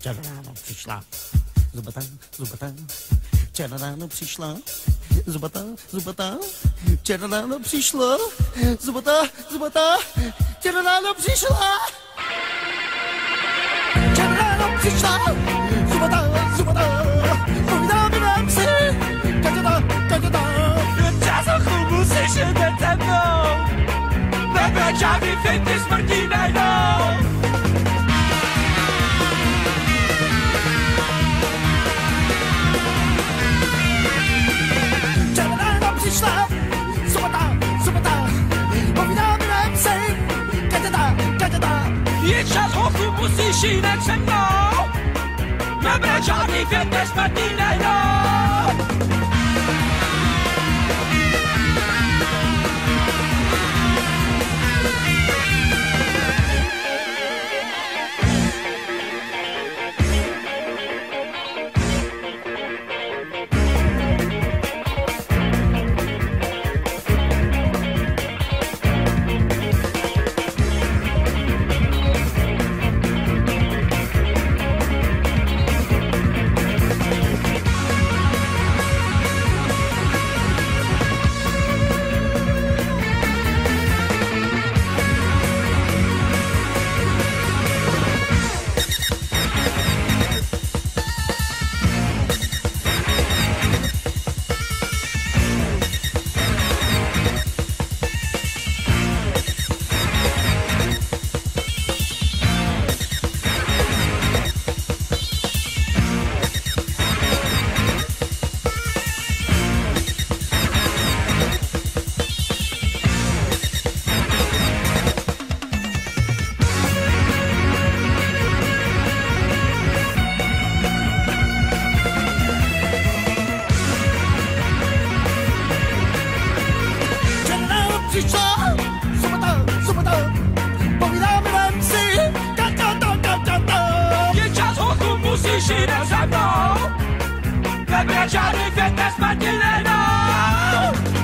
Včera ráno přišla. Zubata, zubata, včera ráno přišla. Zubata, zubata, včera ráno přišla zubata, zubata, včera ráno přišla. Včera ráno přišla. Zubata, zubata, povídá mi nám si, kaťata, kaťata. Časochu musíš jít se mnou. Nebe žádný finty smrti nejdou Křičet hofu pusíš jinak se mnou Nebre žádný květ, než smrtný nejdou Let me no! Wybrać żadnych, fitness, matinee, no!